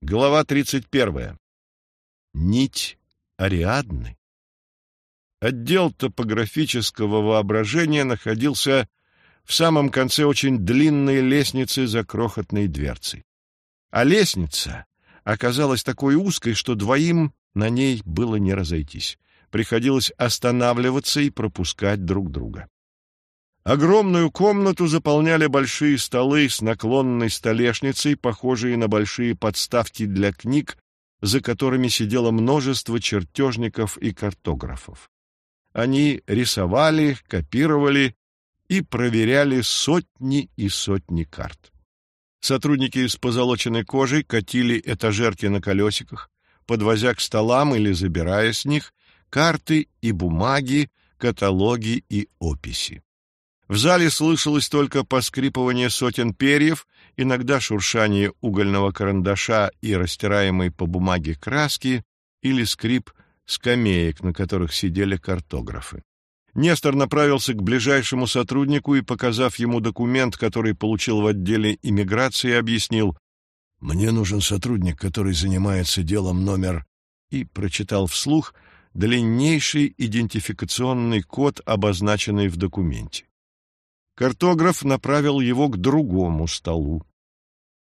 Глава 31. Нить Ариадны. Отдел топографического воображения находился в самом конце очень длинной лестницы за крохотной дверцей. А лестница оказалась такой узкой, что двоим на ней было не разойтись. Приходилось останавливаться и пропускать друг друга. Огромную комнату заполняли большие столы с наклонной столешницей, похожие на большие подставки для книг, за которыми сидело множество чертежников и картографов. Они рисовали, копировали и проверяли сотни и сотни карт. Сотрудники с позолоченной кожей катили этажерки на колесиках, подвозя к столам или забирая с них карты и бумаги, каталоги и описи. В зале слышалось только поскрипывание сотен перьев, иногда шуршание угольного карандаша и растираемой по бумаге краски или скрип скамеек, на которых сидели картографы. Нестор направился к ближайшему сотруднику и, показав ему документ, который получил в отделе иммиграции, объяснил «Мне нужен сотрудник, который занимается делом номер...» и прочитал вслух длиннейший идентификационный код, обозначенный в документе. Картограф направил его к другому столу.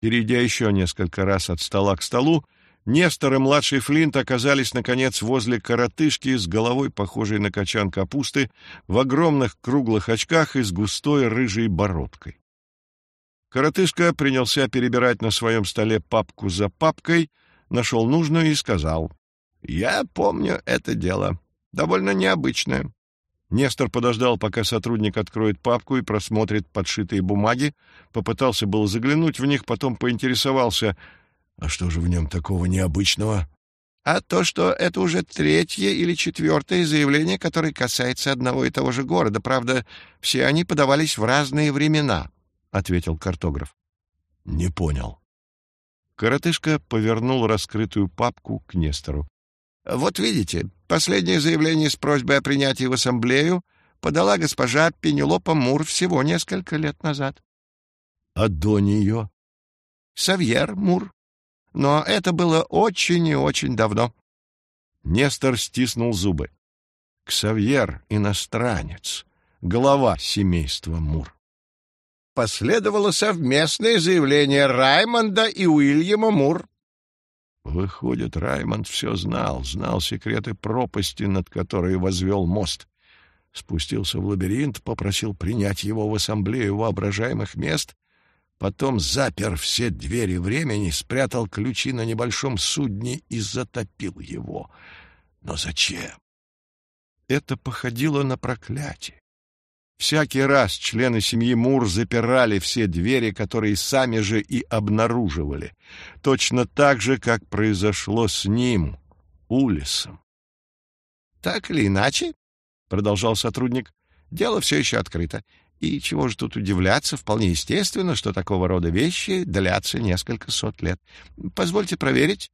Перейдя еще несколько раз от стола к столу, Нестор и младший Флинт оказались, наконец, возле коротышки с головой, похожей на качан капусты, в огромных круглых очках и с густой рыжей бородкой. Коротышка принялся перебирать на своем столе папку за папкой, нашел нужную и сказал, «Я помню это дело. Довольно необычное. Нестор подождал, пока сотрудник откроет папку и просмотрит подшитые бумаги, попытался было заглянуть в них, потом поинтересовался, а что же в нем такого необычного? А то, что это уже третье или четвертое заявление, которое касается одного и того же города. Правда, все они подавались в разные времена, — ответил картограф. — Не понял. Коротышка повернул раскрытую папку к Нестору. Вот видите, последнее заявление с просьбой о принятии в ассамблею подала госпожа Пенелопа Мур всего несколько лет назад. — А до нее? — Савьер Мур. Но это было очень и очень давно. Нестор стиснул зубы. Ксавьер — иностранец, глава семейства Мур. Последовало совместное заявление Раймонда и Уильяма Мур Выходит, Раймонд все знал, знал секреты пропасти, над которой возвел мост. Спустился в лабиринт, попросил принять его в ассамблею воображаемых мест, потом запер все двери времени, спрятал ключи на небольшом судне и затопил его. Но зачем? Это походило на проклятие. Всякий раз члены семьи Мур запирали все двери, которые сами же и обнаруживали, точно так же, как произошло с ним, Улисом. «Так или иначе, — продолжал сотрудник, — дело все еще открыто. И чего же тут удивляться, вполне естественно, что такого рода вещи длятся несколько сот лет. Позвольте проверить.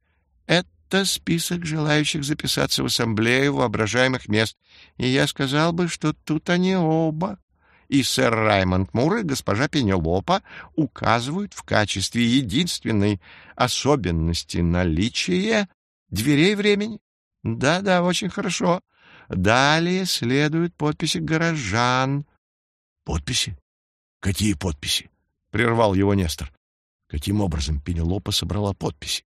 Это список желающих записаться в ассамблею воображаемых мест, и я сказал бы, что тут они оба. И сэр Раймонд Мур и госпожа Пенелопа указывают в качестве единственной особенности наличия дверей времени. Да-да, очень хорошо. Далее следуют подписи горожан. Подписи? Какие подписи? Прервал его Нестор. Каким образом Пенелопа собрала подписи?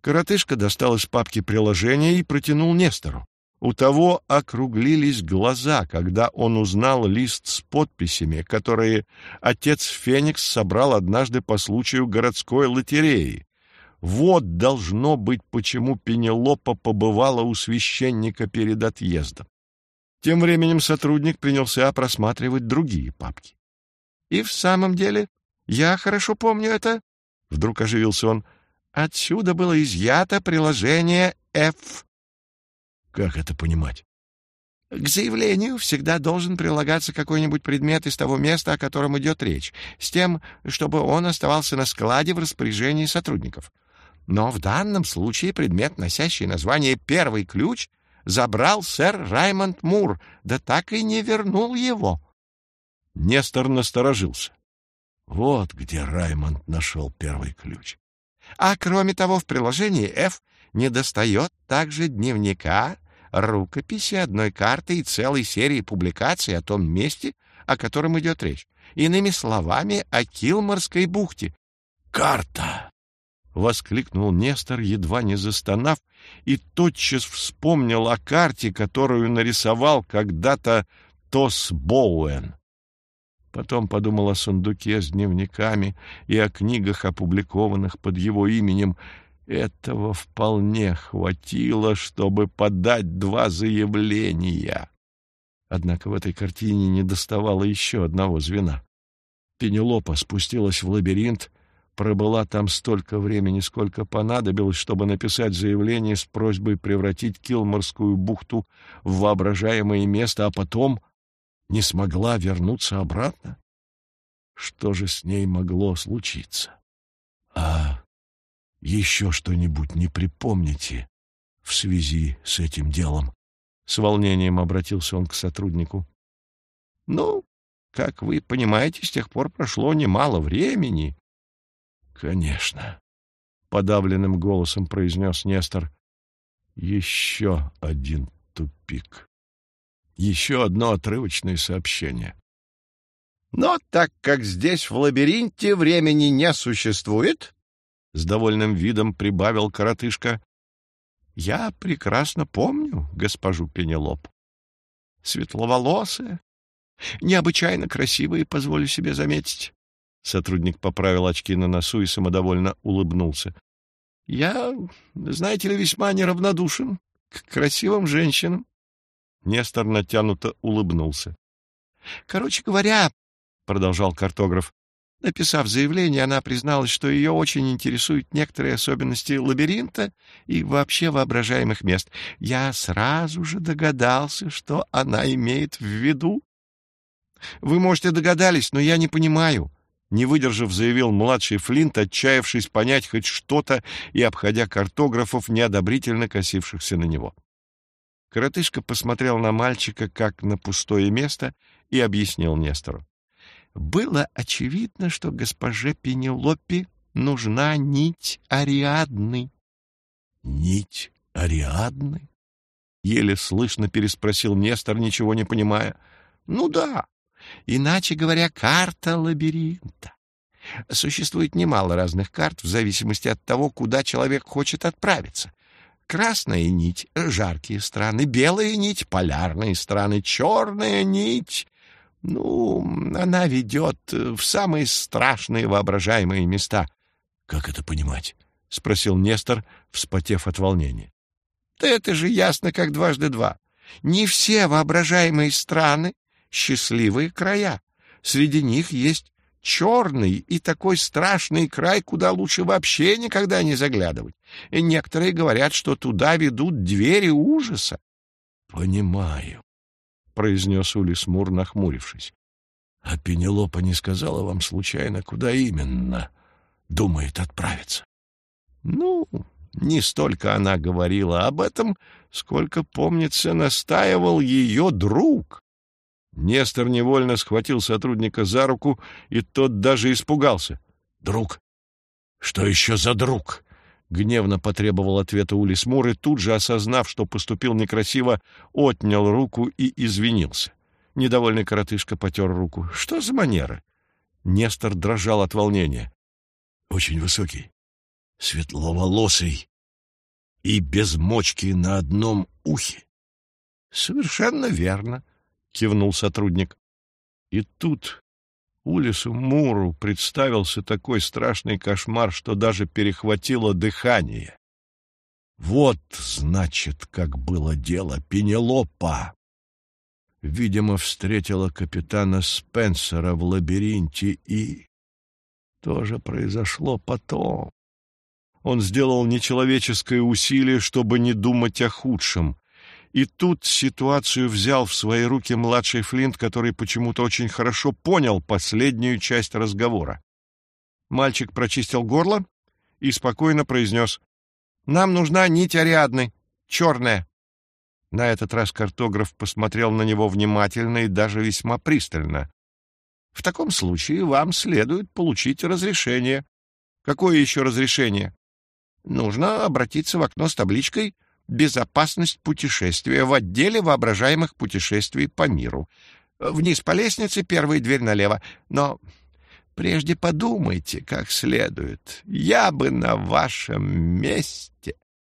Коротышка достал из папки приложение и протянул Нестору. У того округлились глаза, когда он узнал лист с подписями, которые отец Феникс собрал однажды по случаю городской лотереи. Вот должно быть, почему Пенелопа побывала у священника перед отъездом. Тем временем сотрудник принялся просматривать другие папки. — И в самом деле, я хорошо помню это, — вдруг оживился он, — Отсюда было изъято приложение F. Как это понимать? К заявлению всегда должен прилагаться какой-нибудь предмет из того места, о котором идет речь, с тем, чтобы он оставался на складе в распоряжении сотрудников. Но в данном случае предмет, носящий название «Первый ключ», забрал сэр Раймонд Мур, да так и не вернул его. Нестор насторожился. Вот где Раймонд нашел первый ключ. А кроме того, в приложении F недостает также дневника, рукописи, одной карты и целой серии публикаций о том месте, о котором идет речь. Иными словами, о Килморской бухте. «Карта!» — воскликнул Нестор, едва не застонав, и тотчас вспомнил о карте, которую нарисовал когда-то Тос Боуэн. Потом подумал о сундуке с дневниками и о книгах, опубликованных под его именем. Этого вполне хватило, чтобы подать два заявления. Однако в этой картине недоставало еще одного звена. Пенелопа спустилась в лабиринт, пробыла там столько времени, сколько понадобилось, чтобы написать заявление с просьбой превратить Килморскую бухту в воображаемое место, а потом не смогла вернуться обратно? Что же с ней могло случиться? А еще что-нибудь не припомните в связи с этим делом? С волнением обратился он к сотруднику. — Ну, как вы понимаете, с тех пор прошло немало времени. — Конечно, — подавленным голосом произнес Нестор. — Еще один тупик. Еще одно отрывочное сообщение. Но так как здесь в лабиринте времени не существует, — с довольным видом прибавил коротышка, — я прекрасно помню госпожу Пенелоп. Светловолосая, необычайно красивая, позволю себе заметить. Сотрудник поправил очки на носу и самодовольно улыбнулся. — Я, знаете ли, весьма неравнодушен к красивым женщинам. Нестор натянуто улыбнулся. — Короче говоря, — продолжал картограф, — написав заявление, она призналась, что ее очень интересуют некоторые особенности лабиринта и вообще воображаемых мест. Я сразу же догадался, что она имеет в виду. — Вы, можете, догадались, но я не понимаю, — не выдержав, заявил младший Флинт, отчаявшись понять хоть что-то и обходя картографов, неодобрительно косившихся на него. — Коротышка посмотрел на мальчика как на пустое место и объяснил Нестору. Было очевидно, что госпоже Пенелопе нужна нить Ариадны. — Нить Ариадны? — еле слышно переспросил Нестор, ничего не понимая. — Ну да, иначе говоря, карта лабиринта. Существует немало разных карт в зависимости от того, куда человек хочет отправиться. Красная нить — жаркие страны, белая нить — полярные страны, черная нить... Ну, она ведет в самые страшные воображаемые места. — Как это понимать? — спросил Нестор, вспотев от волнения. — Да это же ясно, как дважды два. Не все воображаемые страны — счастливые края. Среди них есть черный и такой страшный край, куда лучше вообще никогда не заглядывать. И некоторые говорят, что туда ведут двери ужаса. — Понимаю, — произнес Улис Мур, нахмурившись. — А Пенелопа не сказала вам случайно, куда именно думает отправиться? — Ну, не столько она говорила об этом, сколько, помнится, настаивал ее друг. Нестор невольно схватил сотрудника за руку, и тот даже испугался. «Друг? Что еще за друг?» Гневно потребовал ответа Улис Мур и тут же, осознав, что поступил некрасиво, отнял руку и извинился. Недовольный коротышка потер руку. «Что за манера?» Нестор дрожал от волнения. «Очень высокий, светловолосый и без мочки на одном ухе». «Совершенно верно», — кивнул сотрудник. И тут Улису Муру представился такой страшный кошмар, что даже перехватило дыхание. Вот, значит, как было дело Пенелопа. Видимо, встретила капитана Спенсера в лабиринте и... То же произошло потом. Он сделал нечеловеческое усилие, чтобы не думать о худшем. И тут ситуацию взял в свои руки младший Флинт, который почему-то очень хорошо понял последнюю часть разговора. Мальчик прочистил горло и спокойно произнес «Нам нужна нить Ариадны, черная». На этот раз картограф посмотрел на него внимательно и даже весьма пристально. «В таком случае вам следует получить разрешение». «Какое еще разрешение?» нужно обратиться в окно с табличкой «Безопасность путешествия» в отделе воображаемых путешествий по миру. Вниз по лестнице, первая дверь налево. Но прежде подумайте как следует. Я бы на вашем месте...